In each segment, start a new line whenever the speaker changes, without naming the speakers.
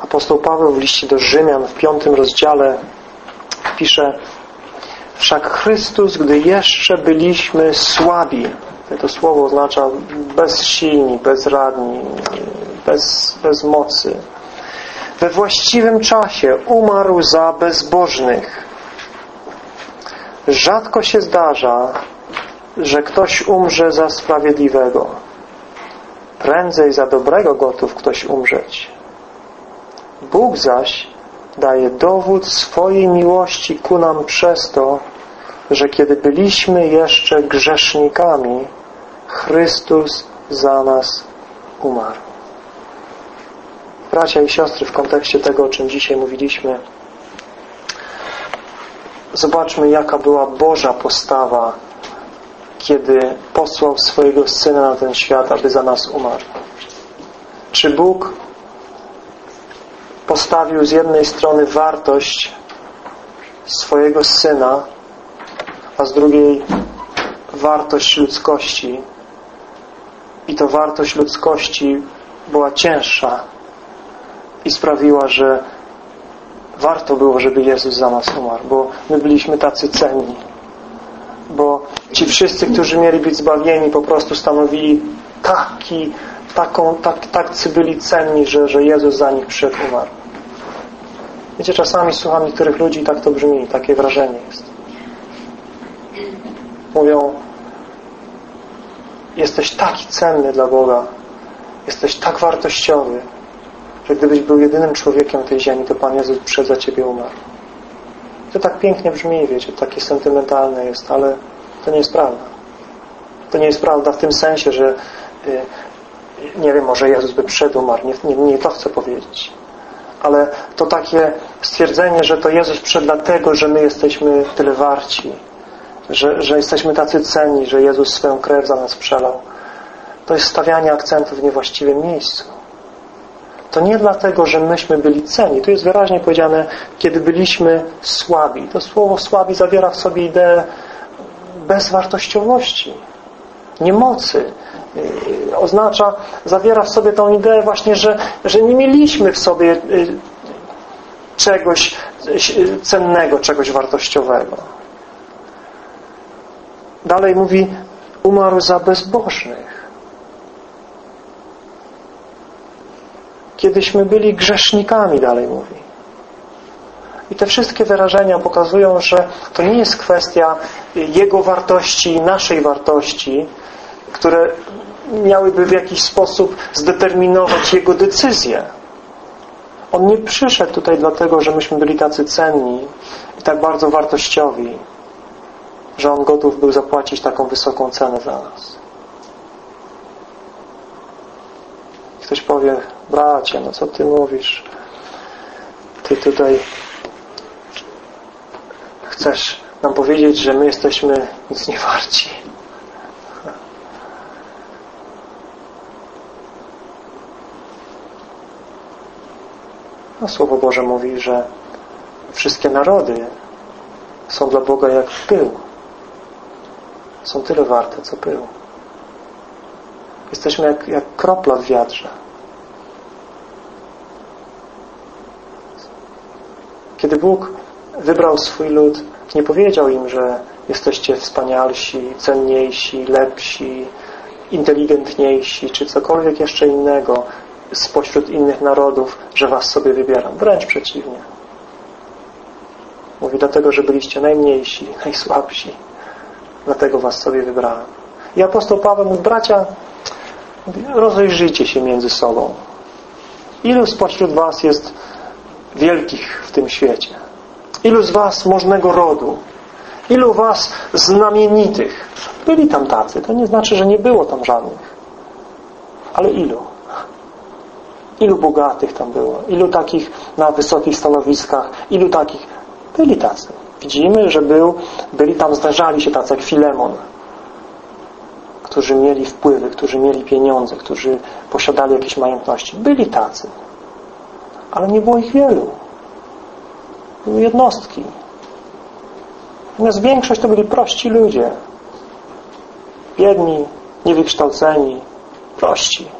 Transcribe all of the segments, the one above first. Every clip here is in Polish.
Apostoł Paweł w liście do Rzymian w piątym rozdziale pisze Wszak Chrystus, gdy jeszcze byliśmy słabi, to słowo oznacza bezsilni, bezradni, bez, bez mocy, we właściwym czasie umarł za bezbożnych. Rzadko się zdarza, że ktoś umrze za sprawiedliwego. Prędzej za dobrego gotów ktoś umrzeć. Bóg zaś daje dowód swojej miłości ku nam przez to, że kiedy byliśmy jeszcze grzesznikami, Chrystus za nas umarł. Bracia i siostry, w kontekście tego, o czym dzisiaj mówiliśmy, zobaczmy, jaka była Boża postawa, kiedy posłał swojego Syna na ten świat, aby za nas umarł. Czy Bóg postawił z jednej strony wartość swojego Syna, a z drugiej wartość ludzkości. I to wartość ludzkości była cięższa i sprawiła, że warto było, żeby Jezus za nas umarł, bo my byliśmy tacy cenni. Bo ci wszyscy, którzy mieli być zbawieni, po prostu stanowili taki, taką, tak, tacy byli cenni, że, że Jezus za nich przyszedł umarł. Wiecie, czasami słucham niektórych ludzi tak to brzmi, takie wrażenie jest. Mówią, jesteś taki cenny dla Boga, jesteś tak wartościowy, że gdybyś był jedynym człowiekiem tej ziemi, to Pan Jezus przed za Ciebie umarł. To tak pięknie brzmi, wiecie, takie sentymentalne jest, ale to nie jest prawda. To nie jest prawda w tym sensie, że y, nie wiem, może Jezus by przed umarł, nie, nie, nie to chcę powiedzieć. Ale to takie stwierdzenie, że to Jezus przed dlatego, że my jesteśmy tyle warci, że, że jesteśmy tacy ceni, że Jezus swoją krew za nas przelał. To jest stawianie akcentu w niewłaściwym miejscu. To nie dlatego, że myśmy byli ceni. Tu jest wyraźnie powiedziane, kiedy byliśmy słabi. To słowo słabi zawiera w sobie ideę bezwartościowości, niemocy. Yy, oznacza, zawiera w sobie tą ideę właśnie, że, że nie mieliśmy w sobie yy, czegoś cennego, czegoś wartościowego. Dalej mówi, umarł za bezbożnych. Kiedyśmy byli grzesznikami, dalej mówi. I te wszystkie wyrażenia pokazują, że to nie jest kwestia Jego wartości i naszej wartości, które miałyby w jakiś sposób zdeterminować Jego decyzję. On nie przyszedł tutaj dlatego, że myśmy byli tacy cenni i tak bardzo wartościowi, że On gotów był zapłacić taką wysoką cenę za nas. Ktoś powie, bracie, no co Ty mówisz? Ty tutaj chcesz nam powiedzieć, że my jesteśmy nic nie warci. No, Słowo Boże mówi, że wszystkie narody są dla Boga jak pył. Są tyle warte, co pył. Jesteśmy jak, jak kropla w wiatrze. Kiedy Bóg wybrał swój lud, nie powiedział im, że jesteście wspanialsi, cenniejsi, lepsi, inteligentniejsi, czy cokolwiek jeszcze innego spośród innych narodów, że was sobie wybieram. Wręcz przeciwnie. Mówi dlatego, że byliście najmniejsi, najsłabsi. Dlatego was sobie wybrałem. I apostoł Paweł mówi, bracia, rozejrzyjcie się między sobą. Ilu spośród was jest wielkich w tym świecie? Ilu z was możnego rodu? Ilu was znamienitych? Byli tam tacy. To nie znaczy, że nie było tam żadnych. Ale ilu? Ilu bogatych tam było? Ilu takich na wysokich stanowiskach? Ilu takich? Byli tacy. Widzimy, że był, byli tam, zdarzali się tacy jak Filemon, którzy mieli wpływy, którzy mieli pieniądze, którzy posiadali jakieś majątności. Byli tacy. Ale nie było ich wielu. Były jednostki. Natomiast większość to byli prości ludzie. Biedni, niewykształceni, prości.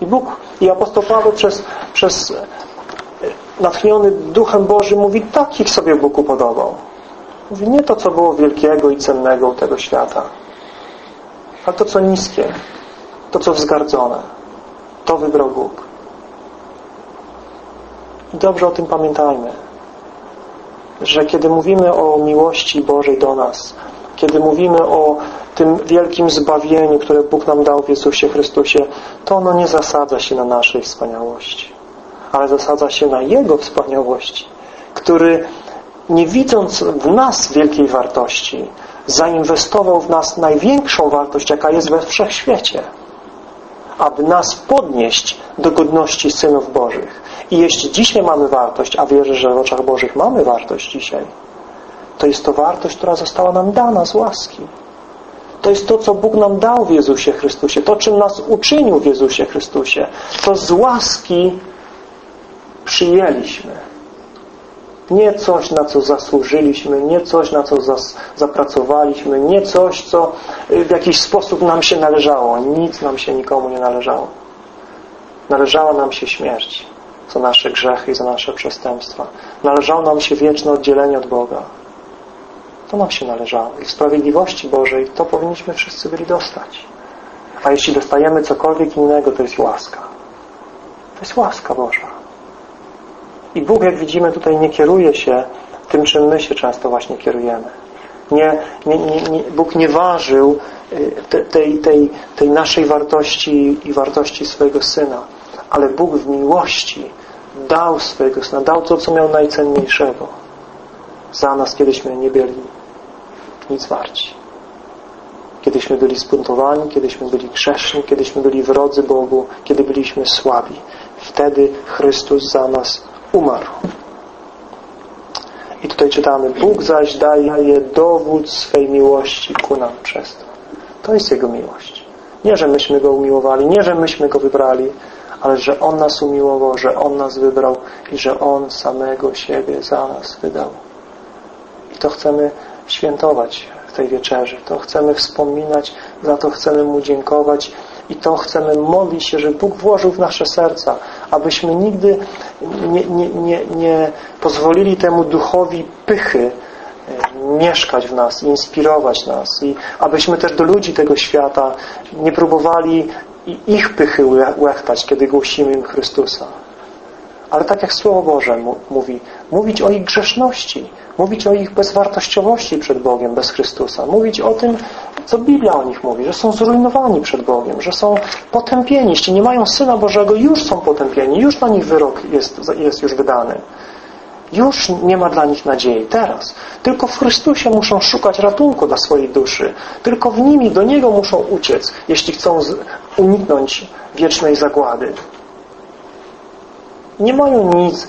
I Bóg, i apostoł Paweł przez, przez natchniony Duchem Bożym mówi, takich sobie Bóg upodobał. Mówi, nie to, co było wielkiego i cennego u tego świata, ale to, co niskie, to, co wzgardzone. To wybrał Bóg. I dobrze o tym pamiętajmy, że kiedy mówimy o miłości Bożej do nas, kiedy mówimy o tym wielkim zbawieniu, które Bóg nam dał w Jezusie Chrystusie, to ono nie zasadza się na naszej wspaniałości, ale zasadza się na Jego wspaniałości, który nie widząc w nas wielkiej wartości, zainwestował w nas największą wartość, jaka jest we wszechświecie, aby nas podnieść do godności synów Bożych. I jeśli dzisiaj mamy wartość, a wierzę, że w oczach Bożych mamy wartość dzisiaj, to jest to wartość, która została nam dana z łaski. To jest to, co Bóg nam dał w Jezusie Chrystusie, to, czym nas uczynił w Jezusie Chrystusie. To z łaski przyjęliśmy. Nie coś, na co zasłużyliśmy, nie coś, na co zas zapracowaliśmy, nie coś, co w jakiś sposób nam się należało. Nic nam się nikomu nie należało. Należała nam się śmierć za nasze grzechy i za nasze przestępstwa. Należało nam się wieczne oddzielenie od Boga. Nam się należało. I w sprawiedliwości Bożej to powinniśmy wszyscy byli dostać. A jeśli dostajemy cokolwiek innego, to jest łaska. To jest łaska Boża. I Bóg, jak widzimy, tutaj nie kieruje się tym, czym my się często właśnie kierujemy. Nie, nie, nie, Bóg nie ważył y, te, tej, tej, tej naszej wartości i wartości swojego Syna, ale Bóg w miłości dał swojego Syna, dał to, co miał najcenniejszego za nas, kiedyśmy nie byli nic warci. Kiedyśmy byli zbuntowani, kiedyśmy byli grzeszni, kiedyśmy byli wrodzy Bogu, kiedy byliśmy słabi. Wtedy Chrystus za nas umarł. I tutaj czytamy, Bóg zaś daje dowód swej miłości ku nam przez to. To jest Jego miłość. Nie, że myśmy Go umiłowali, nie, że myśmy Go wybrali, ale że On nas umiłował, że On nas wybrał i że On samego siebie za nas wydał. I to chcemy świętować w tej wieczerzy. To chcemy wspominać, za to chcemy Mu dziękować i to chcemy modlić się, żeby Bóg włożył w nasze serca, abyśmy nigdy nie, nie, nie, nie pozwolili temu duchowi pychy e, mieszkać w nas, inspirować nas i abyśmy też do ludzi tego świata nie próbowali ich pychy łechtać, kiedy głosimy im Chrystusa. Ale tak jak Słowo Boże mówi, mówić o ich grzeszności, mówić o ich bezwartościowości przed Bogiem bez Chrystusa, mówić o tym, co Biblia o nich mówi, że są zrujnowani przed Bogiem, że są potępieni. Jeśli nie mają Syna Bożego, już są potępieni, już na nich wyrok jest, jest już wydany. Już nie ma dla nich nadziei. Teraz. Tylko w Chrystusie muszą szukać ratunku dla swojej duszy. Tylko w nimi do Niego muszą uciec, jeśli chcą uniknąć wiecznej zagłady. Nie mają nic,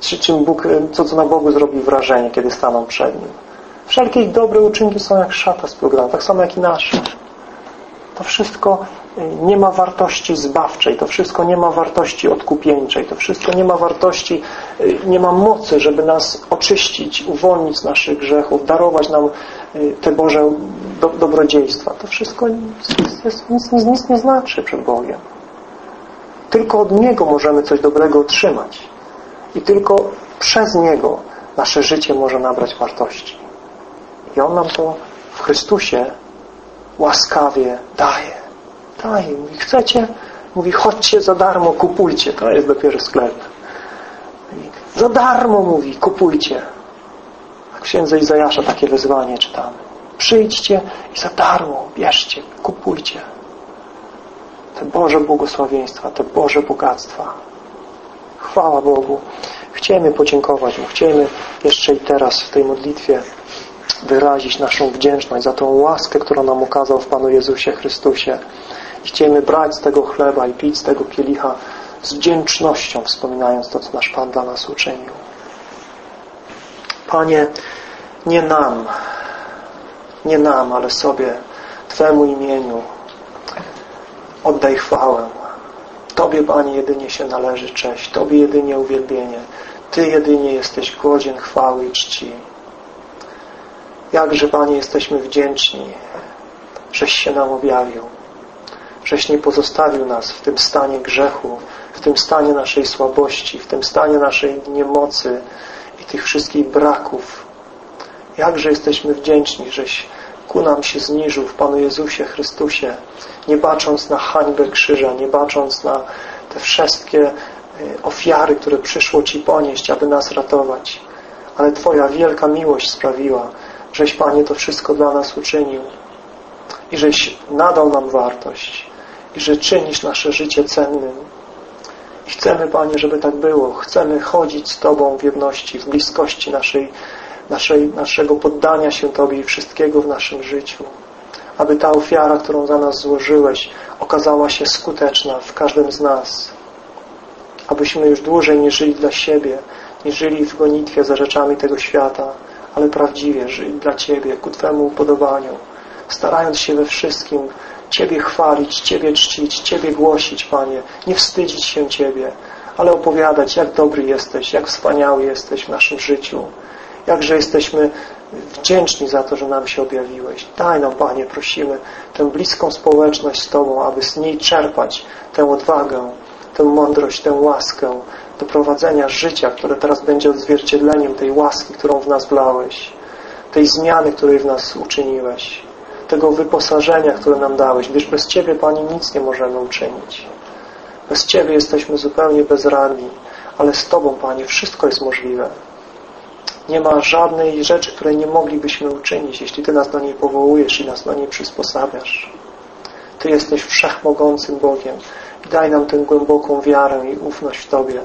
czym Bóg, co, co na Bogu zrobi wrażenie, kiedy staną przed Nim. Wszelkie ich dobre uczynki są jak szata programu, tak samo jak i nasze. To wszystko y, nie ma wartości zbawczej, to wszystko nie ma wartości odkupieńczej, to wszystko nie ma wartości, y, nie ma mocy, żeby nas oczyścić, uwolnić z naszych grzechów, darować nam y, te Boże do, dobrodziejstwa. To wszystko nic, nic, nic nie znaczy przed Bogiem. Tylko od Niego możemy coś dobrego otrzymać. I tylko przez Niego nasze życie może nabrać wartości. I On nam to w Chrystusie łaskawie daje. Daje. Mówi, chcecie? Mówi, chodźcie za darmo, kupujcie. To jest dopiero sklep. Za darmo, mówi, kupujcie. A księdze Izajasza takie wezwanie czytamy. Przyjdźcie i za darmo bierzcie, kupujcie. Te Boże błogosławieństwa, te Boże bogactwa. Chwała Bogu. Chcielibyśmy podziękować Mu. Chcielibyśmy jeszcze i teraz w tej modlitwie wyrazić naszą wdzięczność za tą łaskę, którą nam okazał w Panu Jezusie Chrystusie. Chcielibyśmy brać z tego chleba i pić z tego kielicha z wdzięcznością, wspominając to, co nasz Pan dla nas uczynił. Panie, nie nam, nie nam, ale sobie, Twemu imieniu oddaj chwałę. Tobie, Panie, jedynie się należy cześć. Tobie jedynie uwielbienie. Ty jedynie jesteś godzien chwały i czci. Jakże, Panie, jesteśmy wdzięczni, żeś się nam objawił, żeś nie pozostawił nas w tym stanie grzechu, w tym stanie naszej słabości, w tym stanie naszej niemocy i tych wszystkich braków. Jakże jesteśmy wdzięczni, żeś ku nam się zniżył w Panu Jezusie Chrystusie, nie bacząc na hańbę krzyża, nie bacząc na te wszystkie e, ofiary, które przyszło Ci ponieść, aby nas ratować. Ale Twoja wielka miłość sprawiła, żeś Panie to wszystko dla nas uczynił i żeś nadał nam wartość i że czynisz nasze życie cennym. I chcemy, Panie, żeby tak było. Chcemy chodzić z Tobą w jedności, w bliskości naszej, naszej, naszego poddania się Tobie i wszystkiego w naszym życiu. Aby ta ofiara, którą za nas złożyłeś, okazała się skuteczna w każdym z nas. Abyśmy już dłużej nie żyli dla siebie, nie żyli w gonitwie za rzeczami tego świata, ale prawdziwie żyli dla Ciebie, ku Twemu upodobaniu, starając się we wszystkim Ciebie chwalić, Ciebie czcić, Ciebie głosić, Panie, nie wstydzić się Ciebie, ale opowiadać, jak dobry jesteś, jak wspaniały jesteś w naszym życiu, jakże jesteśmy wdzięczni za to, że nam się objawiłeś. Daj nam, Panie, prosimy, tę bliską społeczność z Tobą, aby z niej czerpać tę odwagę, tę mądrość, tę łaskę do prowadzenia życia, które teraz będzie odzwierciedleniem tej łaski, którą w nas wlałeś, tej zmiany, której w nas uczyniłeś tego wyposażenia, które nam dałeś, gdyż bez Ciebie, Panie, nic nie możemy uczynić. Bez Ciebie jesteśmy zupełnie bezradni, ale z Tobą, Panie, wszystko jest możliwe. Nie ma żadnej rzeczy, której nie moglibyśmy uczynić, jeśli Ty nas do niej powołujesz i nas do niej przysposabiasz. Ty jesteś wszechmogącym Bogiem daj nam tę głęboką wiarę i ufność w Tobie,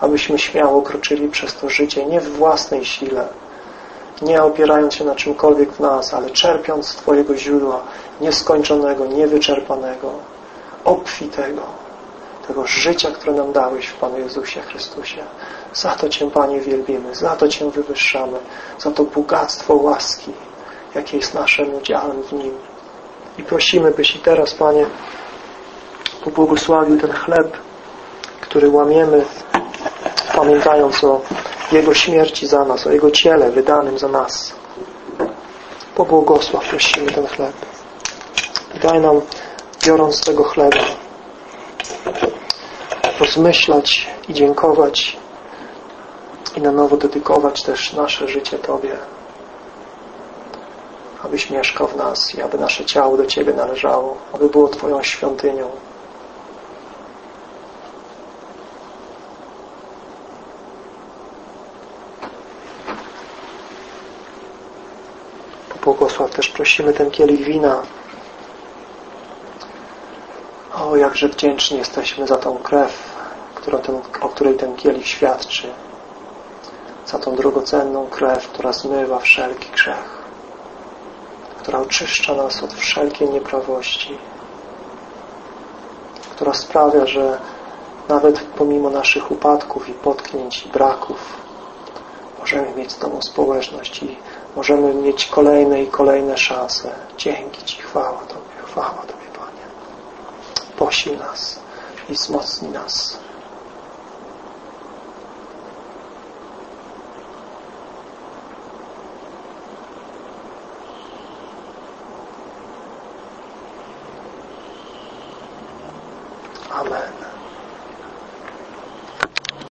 abyśmy śmiało kroczyli przez to życie, nie w własnej sile, nie opierając się na czymkolwiek w nas, ale czerpiąc z Twojego źródła nieskończonego, niewyczerpanego, obfitego, tego życia, które nam dałeś w Panu Jezusie Chrystusie. Za to Cię, Panie, wielbimy, za to Cię wywyższamy, za to bogactwo łaski, jakie jest naszym udziałem w Nim. I prosimy, byś i teraz, Panie, pobłogosławił ten chleb, który łamiemy, pamiętając o jego śmierci za nas, o Jego ciele wydanym za nas. Pobłogosław, prosimy ten chleb. Daj nam, biorąc tego chleba, rozmyślać i dziękować i na nowo dedykować też nasze życie Tobie. Abyś mieszkał w nas i aby nasze ciało do Ciebie należało, aby było Twoją świątynią. Błogosław też prosimy ten kielich wina. O, jakże wdzięczni jesteśmy za tą krew, którą ten, o której ten kielich świadczy. Za tą drogocenną krew, która zmywa wszelki grzech. Która oczyszcza nas od wszelkiej nieprawości. Która sprawia, że nawet pomimo naszych upadków i potknięć i braków możemy mieć z Tobą społeczność i możemy mieć kolejne i kolejne szanse. Dzięki Ci, chwała Tobie, chwała Tobie, Panie. Posil nas i wzmocnij nas.